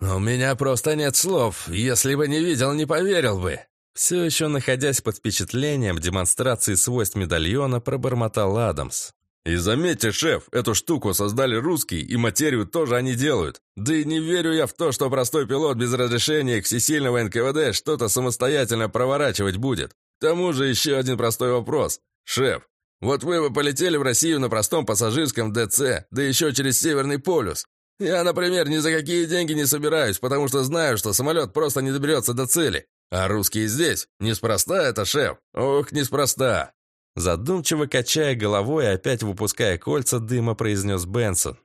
«У меня просто нет слов. Если бы не видел, не поверил бы». Все еще находясь под впечатлением демонстрации свойств медальона, пробормотал Адамс. «И заметьте, шеф, эту штуку создали русские, и материю тоже они делают. Да и не верю я в то, что простой пилот без разрешения всесильного НКВД что-то самостоятельно проворачивать будет. К тому же еще один простой вопрос. Шеф, вот вы бы полетели в Россию на простом пассажирском ДЦ, да еще через Северный полюс. Я, например, ни за какие деньги не собираюсь, потому что знаю, что самолет просто не доберется до цели. А русские здесь. Неспроста это, шеф. Ох, неспроста. Задумчиво качая головой и опять выпуская кольца дыма, произнес Бенсон.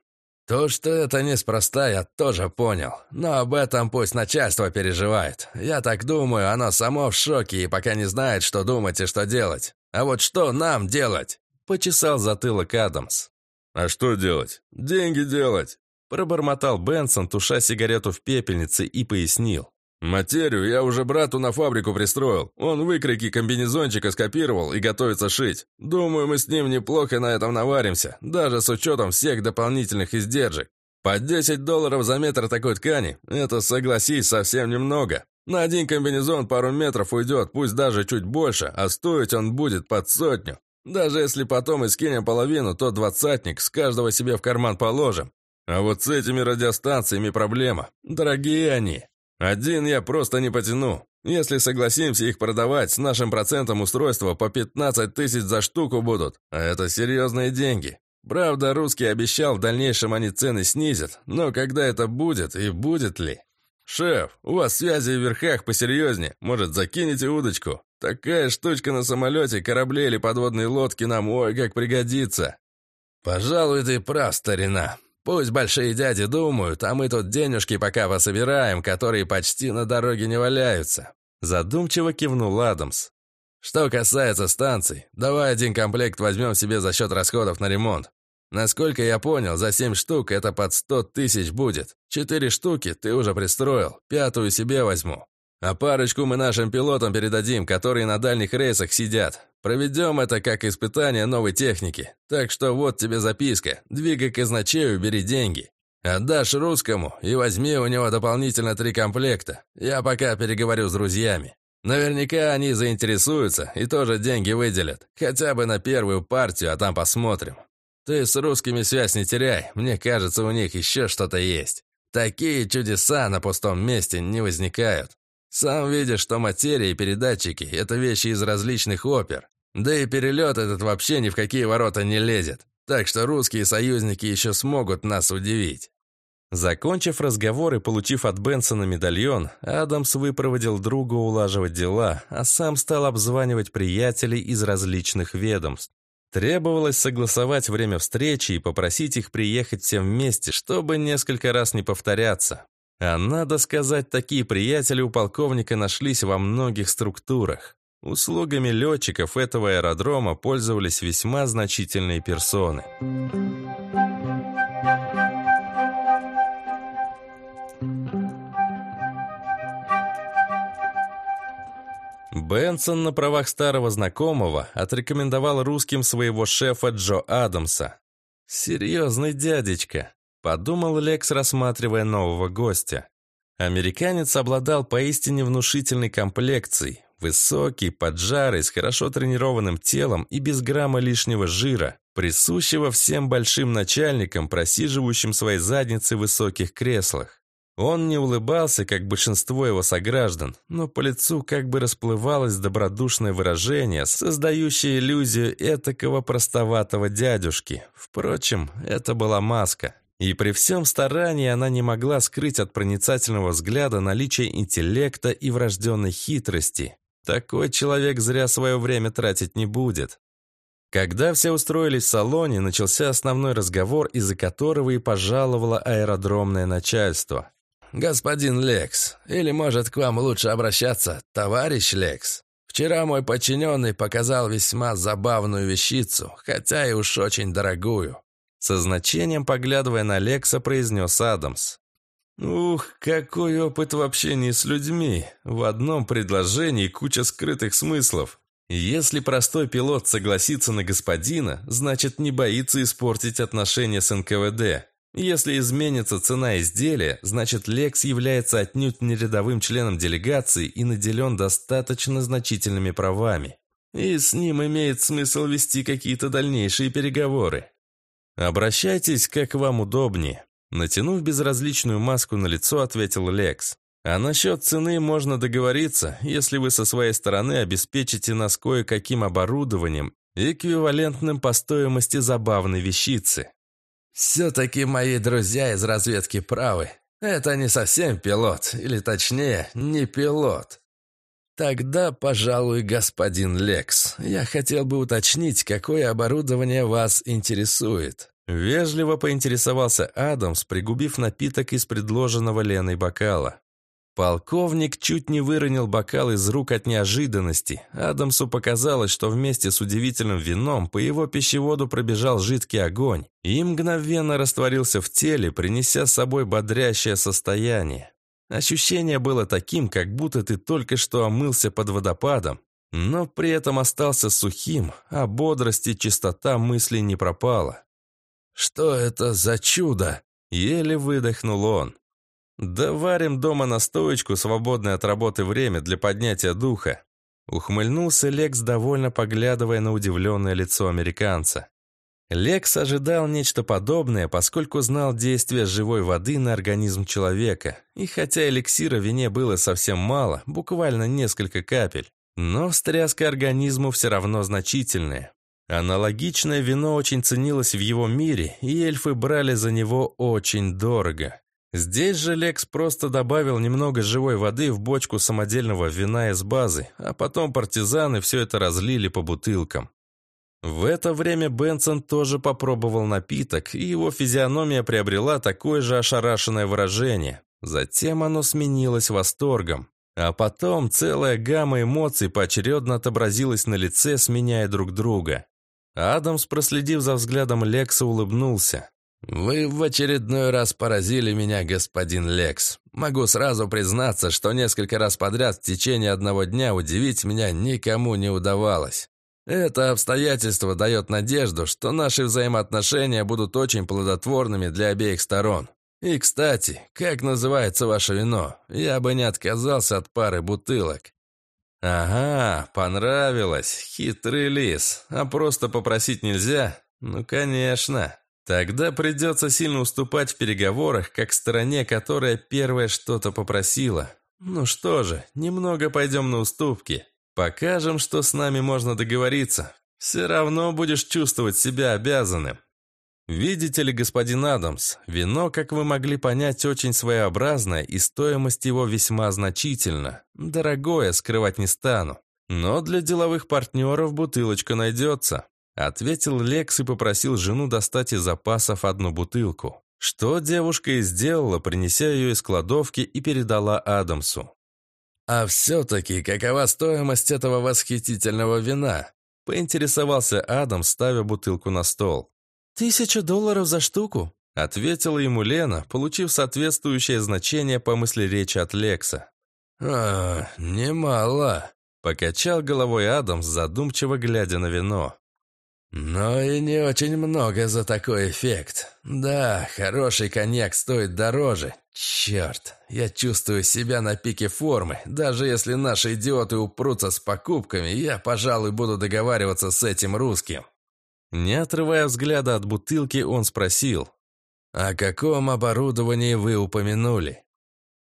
То, что это неспроста, я тоже понял. Но об этом пусть начальство переживает. Я так думаю, оно само в шоке и пока не знает, что думать и что делать. А вот что нам делать?» Почесал затылок Адамс. «А что делать? Деньги делать!» Пробормотал Бенсон, туша сигарету в пепельнице, и пояснил. «Материю я уже брату на фабрику пристроил. Он выкройки комбинезончика скопировал и готовится шить. Думаю, мы с ним неплохо на этом наваримся, даже с учетом всех дополнительных издержек. По 10 долларов за метр такой ткани – это, согласись, совсем немного. На один комбинезон пару метров уйдет, пусть даже чуть больше, а стоить он будет под сотню. Даже если потом и скинем половину, то двадцатник с каждого себе в карман положим. А вот с этими радиостанциями проблема. Дорогие они. Один я просто не потяну. Если согласимся их продавать, с нашим процентом устройства по 15 тысяч за штуку будут. А это серьезные деньги. Правда, русский обещал, в дальнейшем они цены снизят. Но когда это будет и будет ли? «Шеф, у вас связи в верхах посерьезнее. Может, закинете удочку? Такая штучка на самолете, корабле или подводной лодке нам ой как пригодится». «Пожалуй, ты прав, старина. Пусть большие дяди думают, а мы тут денежки пока пособираем, которые почти на дороге не валяются». Задумчиво кивнул Адамс. «Что касается станций, давай один комплект возьмем себе за счет расходов на ремонт. Насколько я понял, за семь штук это под сто тысяч будет. Четыре штуки ты уже пристроил, пятую себе возьму. А парочку мы нашим пилотам передадим, которые на дальних рейсах сидят. Проведем это как испытание новой техники. Так что вот тебе записка. Двигай к изначею, бери деньги. Отдашь русскому и возьми у него дополнительно три комплекта. Я пока переговорю с друзьями. Наверняка они заинтересуются и тоже деньги выделят. Хотя бы на первую партию, а там посмотрим. Ты с русскими связь не теряй, мне кажется, у них еще что-то есть. Такие чудеса на пустом месте не возникают. Сам видишь, что материя и передатчики — это вещи из различных опер. Да и перелет этот вообще ни в какие ворота не лезет. Так что русские союзники еще смогут нас удивить. Закончив разговор и получив от Бенсона медальон, Адамс выпроводил друга улаживать дела, а сам стал обзванивать приятелей из различных ведомств. Требовалось согласовать время встречи и попросить их приехать всем вместе, чтобы несколько раз не повторяться. А надо сказать, такие приятели у полковника нашлись во многих структурах. Услугами летчиков этого аэродрома пользовались весьма значительные персоны. Бенсон на правах старого знакомого отрекомендовал русским своего шефа Джо Адамса. «Серьезный дядечка», — подумал Лекс, рассматривая нового гостя. Американец обладал поистине внушительной комплекцией. Высокий, поджарый, с хорошо тренированным телом и без грамма лишнего жира, присущего всем большим начальникам, просиживающим свои задницы в высоких креслах. Он не улыбался, как большинство его сограждан, но по лицу как бы расплывалось добродушное выражение, создающее иллюзию этакого простоватого дядюшки. Впрочем, это была маска. И при всем старании она не могла скрыть от проницательного взгляда наличие интеллекта и врожденной хитрости. Такой человек зря свое время тратить не будет. Когда все устроились в салоне, начался основной разговор, из-за которого и пожаловало аэродромное начальство. «Господин Лекс, или, может, к вам лучше обращаться, товарищ Лекс? Вчера мой подчиненный показал весьма забавную вещицу, хотя и уж очень дорогую». Со значением, поглядывая на Лекса, произнес Адамс. «Ух, какой опыт в общении с людьми! В одном предложении куча скрытых смыслов. Если простой пилот согласится на господина, значит не боится испортить отношения с НКВД. Если изменится цена изделия, значит Лекс является отнюдь не рядовым членом делегации и наделен достаточно значительными правами. И с ним имеет смысл вести какие-то дальнейшие переговоры. Обращайтесь, как вам удобнее. Натянув безразличную маску на лицо, ответил Лекс. А насчет цены можно договориться, если вы со своей стороны обеспечите нас кое-каким оборудованием, эквивалентным по стоимости забавной вещицы. «Все-таки мои друзья из разведки правы. Это не совсем пилот, или точнее, не пилот. Тогда, пожалуй, господин Лекс, я хотел бы уточнить, какое оборудование вас интересует». Вежливо поинтересовался Адамс, пригубив напиток из предложенного Леной бокала. Полковник чуть не выронил бокал из рук от неожиданности. Адамсу показалось, что вместе с удивительным вином по его пищеводу пробежал жидкий огонь и мгновенно растворился в теле, принеся с собой бодрящее состояние. Ощущение было таким, как будто ты только что омылся под водопадом, но при этом остался сухим, а бодрость и чистота мыслей не пропала. «Что это за чудо?» — еле выдохнул он. «Да варим дома настоечку, свободное от работы время для поднятия духа». Ухмыльнулся Лекс, довольно поглядывая на удивленное лицо американца. Лекс ожидал нечто подобное, поскольку знал действие живой воды на организм человека. И хотя эликсира в вине было совсем мало, буквально несколько капель, но встряска организму все равно значительная. Аналогичное вино очень ценилось в его мире, и эльфы брали за него очень дорого. Здесь же Лекс просто добавил немного живой воды в бочку самодельного вина из базы, а потом партизаны все это разлили по бутылкам. В это время Бенсон тоже попробовал напиток, и его физиономия приобрела такое же ошарашенное выражение. Затем оно сменилось восторгом. А потом целая гамма эмоций поочередно отобразилась на лице, сменяя друг друга. Адамс, проследив за взглядом Лекса, улыбнулся. «Вы в очередной раз поразили меня, господин Лекс. Могу сразу признаться, что несколько раз подряд в течение одного дня удивить меня никому не удавалось. Это обстоятельство дает надежду, что наши взаимоотношения будут очень плодотворными для обеих сторон. И, кстати, как называется ваше вино? Я бы не отказался от пары бутылок». «Ага, понравилось. Хитрый лис. А просто попросить нельзя? Ну, конечно». Тогда придется сильно уступать в переговорах, как стороне, которая первая что-то попросила. Ну что же, немного пойдем на уступки. Покажем, что с нами можно договориться. Все равно будешь чувствовать себя обязанным. Видите ли, господин Адамс, вино, как вы могли понять, очень своеобразное, и стоимость его весьма значительна. Дорогое, скрывать не стану. Но для деловых партнеров бутылочка найдется. Ответил Лекс и попросил жену достать из запасов одну бутылку. Что девушка и сделала, принеся ее из кладовки и передала Адамсу. «А все-таки какова стоимость этого восхитительного вина?» Поинтересовался Адам, ставя бутылку на стол. «Тысяча долларов за штуку», — ответила ему Лена, получив соответствующее значение по мысли речи от Лекса. «А, немало», — покачал головой Адамс, задумчиво глядя на вино. Но и не очень много за такой эффект. Да, хороший коньяк стоит дороже. Черт, я чувствую себя на пике формы. Даже если наши идиоты упрутся с покупками, я, пожалуй, буду договариваться с этим русским. Не отрывая взгляда от бутылки, он спросил. «О каком оборудовании вы упомянули?»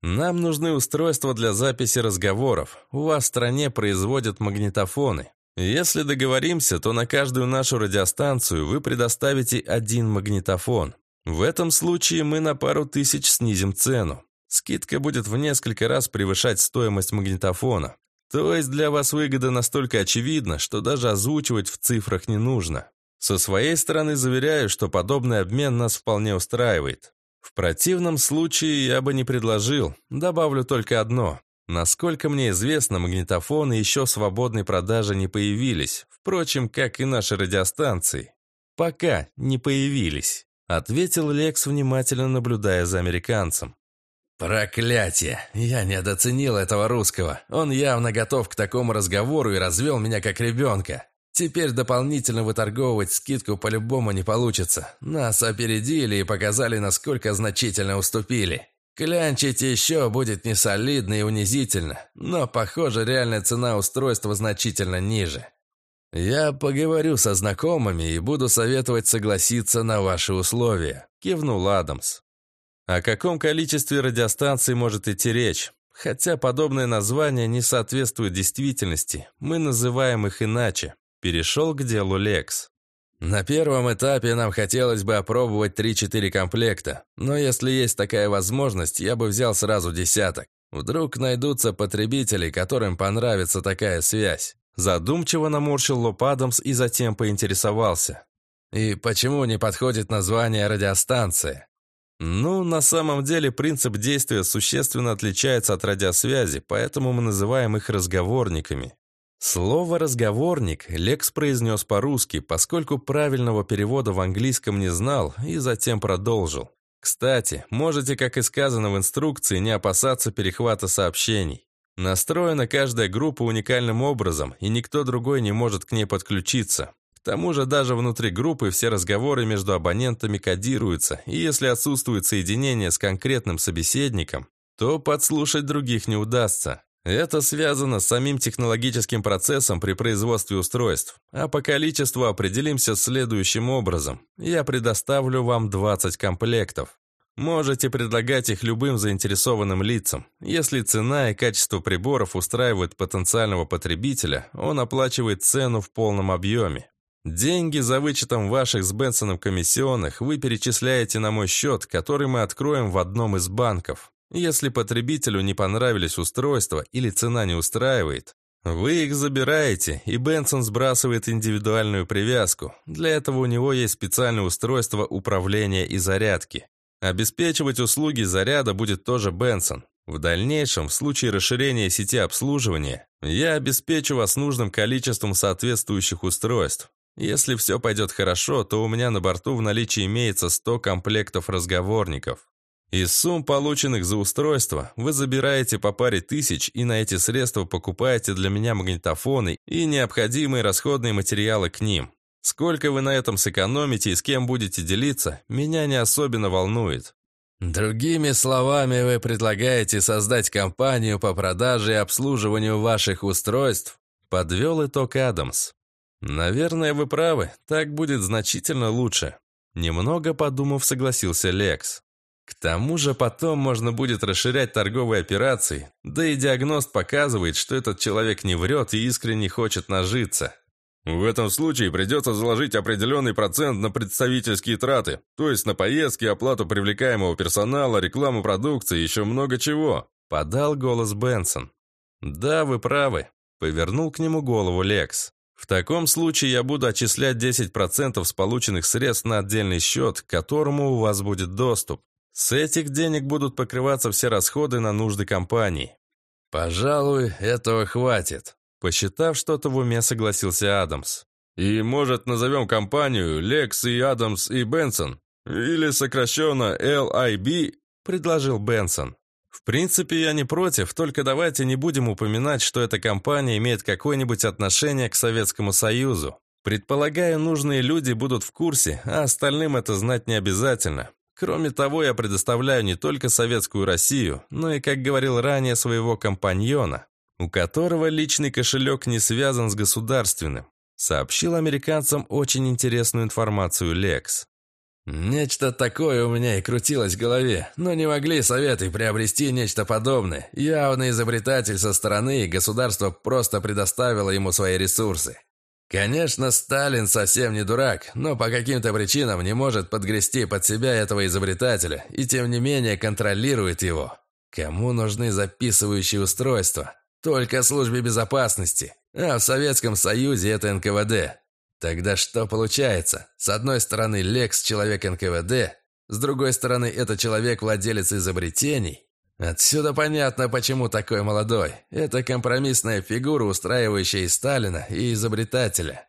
«Нам нужны устройства для записи разговоров. У вас в стране производят магнитофоны. Если договоримся, то на каждую нашу радиостанцию вы предоставите один магнитофон. В этом случае мы на пару тысяч снизим цену. Скидка будет в несколько раз превышать стоимость магнитофона. То есть для вас выгода настолько очевидна, что даже озвучивать в цифрах не нужно. Со своей стороны заверяю, что подобный обмен нас вполне устраивает. В противном случае я бы не предложил, добавлю только одно. Насколько мне известно, магнитофоны еще в свободной продаже не появились, впрочем, как и наши радиостанции. Пока не появились, ответил Лекс, внимательно наблюдая за американцем. «Проклятие! Я недооценил этого русского. Он явно готов к такому разговору и развел меня как ребенка. Теперь дополнительно выторговывать скидку по-любому не получится. Нас опередили и показали, насколько значительно уступили. Клянчить еще будет несолидно и унизительно, но, похоже, реальная цена устройства значительно ниже. Я поговорю со знакомыми и буду советовать согласиться на ваши условия», – кивнул Адамс. О каком количестве радиостанций может идти речь? Хотя подобное название не соответствует действительности, мы называем их иначе. Перешел к делу Лекс. На первом этапе нам хотелось бы опробовать 3-4 комплекта, но если есть такая возможность, я бы взял сразу десяток. Вдруг найдутся потребители, которым понравится такая связь. Задумчиво наморщил лоб Адамс и затем поинтересовался. И почему не подходит название радиостанции? Ну, на самом деле принцип действия существенно отличается от радиосвязи, поэтому мы называем их разговорниками. Слово «разговорник» Лекс произнес по-русски, поскольку правильного перевода в английском не знал, и затем продолжил. Кстати, можете, как и сказано в инструкции, не опасаться перехвата сообщений. Настроена каждая группа уникальным образом, и никто другой не может к ней подключиться. К тому же даже внутри группы все разговоры между абонентами кодируются, и если отсутствует соединение с конкретным собеседником, то подслушать других не удастся. Это связано с самим технологическим процессом при производстве устройств. А по количеству определимся следующим образом. Я предоставлю вам 20 комплектов. Можете предлагать их любым заинтересованным лицам. Если цена и качество приборов устраивают потенциального потребителя, он оплачивает цену в полном объеме. Деньги за вычетом ваших с Бенсоном комиссионных вы перечисляете на мой счет, который мы откроем в одном из банков. Если потребителю не понравились устройства или цена не устраивает, вы их забираете, и Бенсон сбрасывает индивидуальную привязку. Для этого у него есть специальное устройство управления и зарядки. Обеспечивать услуги заряда будет тоже Бенсон. В дальнейшем, в случае расширения сети обслуживания, я обеспечу вас нужным количеством соответствующих устройств. Если все пойдет хорошо, то у меня на борту в наличии имеется 100 комплектов разговорников. Из сумм, полученных за устройство, вы забираете по паре тысяч и на эти средства покупаете для меня магнитофоны и необходимые расходные материалы к ним. Сколько вы на этом сэкономите и с кем будете делиться, меня не особенно волнует. Другими словами, вы предлагаете создать компанию по продаже и обслуживанию ваших устройств? Подвел итог Адамс. Наверное, вы правы, так будет значительно лучше. Немного подумав, согласился Лекс. К тому же потом можно будет расширять торговые операции, да и диагност показывает, что этот человек не врет и искренне хочет нажиться. В этом случае придется заложить определенный процент на представительские траты, то есть на поездки, оплату привлекаемого персонала, рекламу продукции и еще много чего», — подал голос Бенсон. «Да, вы правы», — повернул к нему голову Лекс. «В таком случае я буду отчислять 10% с полученных средств на отдельный счет, к которому у вас будет доступ. С этих денег будут покрываться все расходы на нужды компании. Пожалуй, этого хватит. Посчитав что-то в уме, согласился Адамс. И, может, назовем компанию Лекс и Адамс и Бенсон? Или сокращенно LIB? Предложил Бенсон. В принципе, я не против, только давайте не будем упоминать, что эта компания имеет какое-нибудь отношение к Советскому Союзу. Предполагаю, нужные люди будут в курсе, а остальным это знать не обязательно. Кроме того, я предоставляю не только советскую Россию, но и, как говорил ранее, своего компаньона, у которого личный кошелек не связан с государственным. Сообщил американцам очень интересную информацию Лекс. «Нечто такое у меня и крутилось в голове, но не могли советы приобрести нечто подобное. Явный изобретатель со стороны, государство просто предоставило ему свои ресурсы. Конечно, Сталин совсем не дурак, но по каким-то причинам не может подгрести под себя этого изобретателя и тем не менее контролирует его. Кому нужны записывающие устройства? Только службе безопасности. А в Советском Союзе это НКВД. Тогда что получается? С одной стороны, Лекс – человек НКВД, с другой стороны, это человек-владелец изобретений. Отсюда понятно, почему такой молодой. Это компромиссная фигура, устраивающая и Сталина, и изобретателя.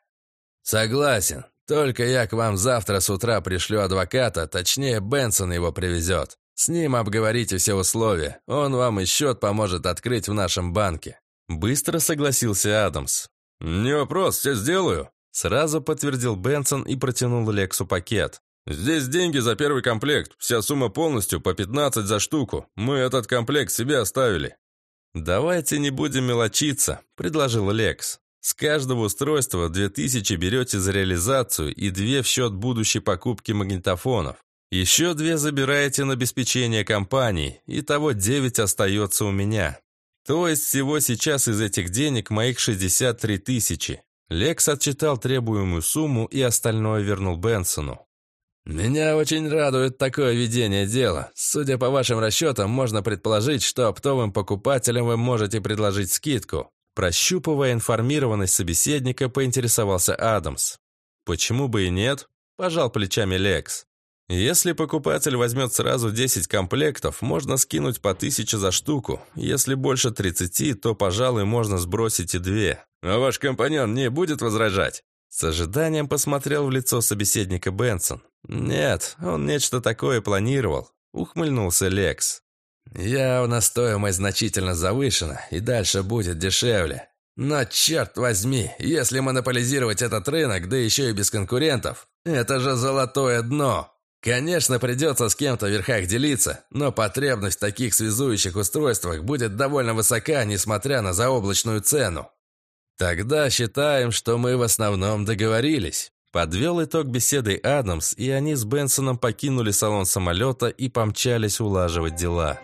Согласен. Только я к вам завтра с утра пришлю адвоката, точнее, Бенсон его привезет. С ним обговорите все условия. Он вам и счет поможет открыть в нашем банке. Быстро согласился Адамс. «Не вопрос, все сделаю», Сразу подтвердил Бенсон и протянул Лексу пакет. «Здесь деньги за первый комплект. Вся сумма полностью по 15 за штуку. Мы этот комплект себе оставили». «Давайте не будем мелочиться», – предложил Лекс. «С каждого устройства 2000 берете за реализацию и две в счет будущей покупки магнитофонов. Еще две забираете на обеспечение компании, итого 9 остается у меня. То есть всего сейчас из этих денег моих 63 тысячи. Лекс отчитал требуемую сумму и остальное вернул Бенсону. «Меня очень радует такое ведение дела. Судя по вашим расчетам, можно предположить, что оптовым покупателям вы можете предложить скидку». Прощупывая информированность собеседника, поинтересовался Адамс. «Почему бы и нет?» – пожал плечами Лекс. Если покупатель возьмет сразу 10 комплектов, можно скинуть по 1000 за штуку. Если больше 30, то, пожалуй, можно сбросить и две. А ваш компаньон не будет возражать? С ожиданием посмотрел в лицо собеседника Бенсон. Нет, он нечто такое планировал. Ухмыльнулся Лекс. Явно стоимость значительно завышена, и дальше будет дешевле. Но черт возьми, если монополизировать этот рынок, да еще и без конкурентов, это же золотое дно. Конечно, придется с кем-то в верхах делиться, но потребность в таких связующих устройствах будет довольно высока, несмотря на заоблачную цену. Тогда считаем, что мы в основном договорились. Подвел итог беседы Адамс, и они с Бенсоном покинули салон самолета и помчались улаживать дела.